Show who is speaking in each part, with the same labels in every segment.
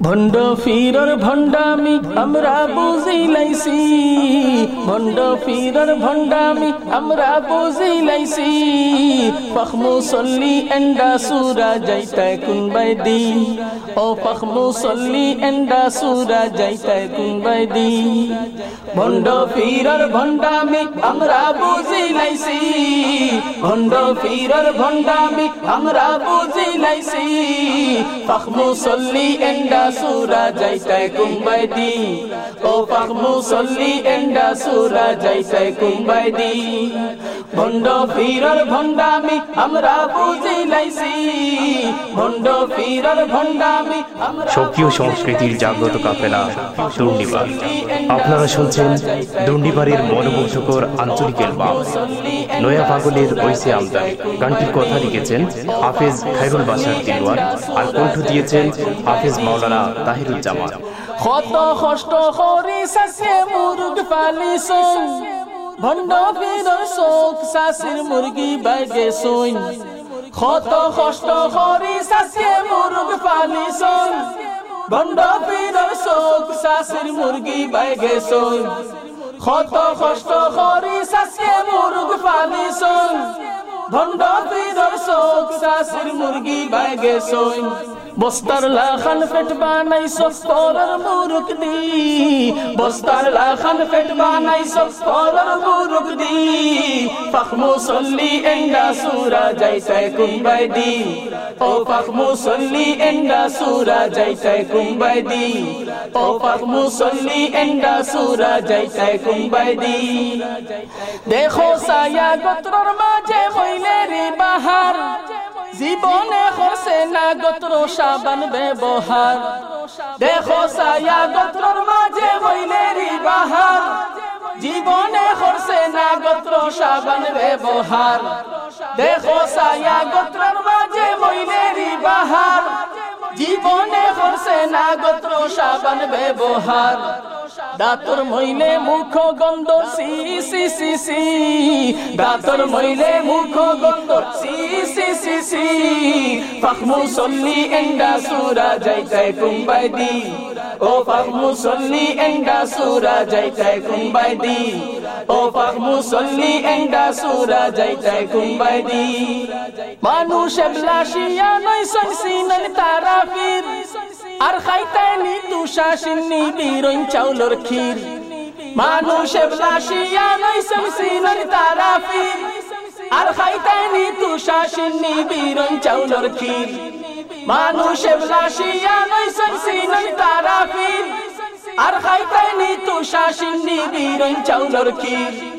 Speaker 1: ভণ্ড ফিরর ভণ্ডামি, আমরা বুঝি লাইছি। ভণ্ড ফিরর ভণ্ডামি, আমরা বুঝি লাইছি। ফখমু সল্লি এন্ডা সুরা যাইতা কুন বাইদি। ও ফখমু সল্লি এন্ডা সুরা যাইতা কুন বাইদি। ভণ্ড ফিরর ভণ্ডামি, আমরা বুঝি লাইছি। ভণ্ড ফিরর ভণ্ডামি, আমরা বুঝি লাইছি। ফখমু সল্লি এন্ডা সুরা যাইতাই কুম্বাই দি। ও পাক মুসল্লি এন্ডা সুরা যাইতাই কুম্বাই দি। ভণ্ড ফিরর ভণ্ডামি আমরা বুঝি লাইছি। ভণ্ড ফিরর ভণ্ডামি
Speaker 2: সক্রিয় সংস্কৃতির জাগ্রত কাফেলা দুর্নিবার। আপনারা শুনছেন দুর্নিবারের মনোমুগ্ধকর আঞ্চলিক অ্যালবাম। নয়া পাগলের ঐসে আমদানি। গানটির কথা লিখেছেন হাফেজ খাইরুল বাসার দিলওয়ার আর কণ্ঠ দিয়েছেন হাফেজ মাওলানা তাহিরুজ্জামান।
Speaker 1: কত কষ্ট করি মুরগ পালিছই ভণ্ড ফিরর চোখ সাসির মুরগি বাইগে সইন কত কষ্ট করি সাসে মুরগ পালিছই ভণ্ড ফিরর চোখ সাসির মুরগি বাইগে সইন কত কষ্ট করি সাসে মুরগ পালিছই ভণ্ড ফিরর চোখ সাসির মুরগি বাইগে সইন বস্তার লাখান পেট বানাই সস্তরের মুরুক দি। বস্তার লাখান পেট বানাই সস্তরের মুরুক দি। পাখ মুসল্লি এন্ডা সুরা যাইতাই কুম্বাই দি। ও পাখ মুসল্লি এন্ডা সুরা যাইতাই কুম্বাই দি। ও পাখ মুসল্লি এন্ডা সুরা যাইতাই কুম্বাই দি। দেখো সায়া গোত্রর মাঝে হইলে বাহার। জীবনে হসে না গোত্র সাবান ব্যবহার। দেখো সায়া গোত্রর মাঝে হইলে বাহার জীবনে হসে না গোত্র সাবান ব্যবহার। দেখো সায়া গোত্রর মাঝে হইলে বাহার জীবনে হসে না গোত্র সাবান ব্যবহার। দাতর মইলে মুখ গন্ধ, সি সি সি সি। দাতর মইলে মুখ গন্ধ, সি সি সি সি। ফাহমু সল্লি এন্ডা সুরা যাইতাই কুম্বাই দি। ও ফাহমু সল্লি এন্ডা সুরা যাইতাই কুম্বাই দি। ও ফাহমু সল্লি এন্ডা সুরা যাইতাই কুম্বাই দি। মানুষ এবলাশিয়া নয় সনসিনন তারাফির। আর খাইতাইনি তুষা সিন্নি বিরইন চাউলর ক্ষীর। মানুষ এবলাশিয়া নয় সনসিনন তারাফির। আর খাইতাইনি তুষা সিন্নি বিরইন চাউলর ক্ষীর। মানুষ এবলাশিয়া নয় সনসিনন তারাফির। আর খাইতাইনি তুষা সিন্নি বিরইন চাউলর ক্ষীর।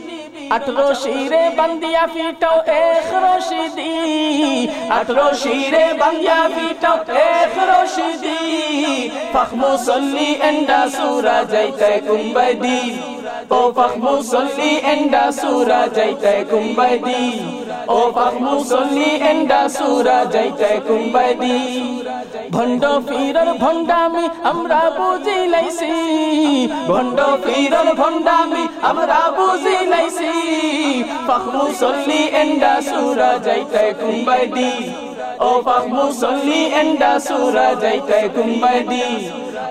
Speaker 1: আঠরো শিরে বান্দিয়া ফিটাও এক রশিদি আঠরো শিরে বান্দিয়া ফিটাও এক রশিদি ফাহমু সল্লি এন্ডা সুরা যাইতে কুম্বাই দি ও ফাহমু সল্লি এন্ডা সুরা যাইতে কুম্বাই দি ও ফাহমু সল্লি এন্ডা সুরা যাইতে কুম্বাই দি ভণ্ড ফিরর ভণ্ডামি আমরা বুঝি লাইছি ভণ্ড ফিরর ভণ্ডামি আমরা বুঝি লাইছি ফাহমু সল্লি এন্ডা সুরা যাইতে কুম্বাই দি ও ফাহমু সল্লি এন্ডা সুরা যাইতে কুম্বাই দি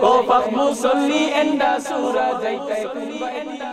Speaker 1: ও ফাহমু সল্লি এন্ডা সুরা যাইতে কুম্বাই দি